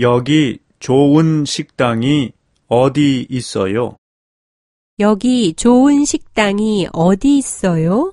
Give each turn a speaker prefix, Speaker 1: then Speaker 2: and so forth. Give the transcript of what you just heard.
Speaker 1: 여기 좋은 식당이 어디 있어요?
Speaker 2: 여기 좋은 식당이 어디 있어요?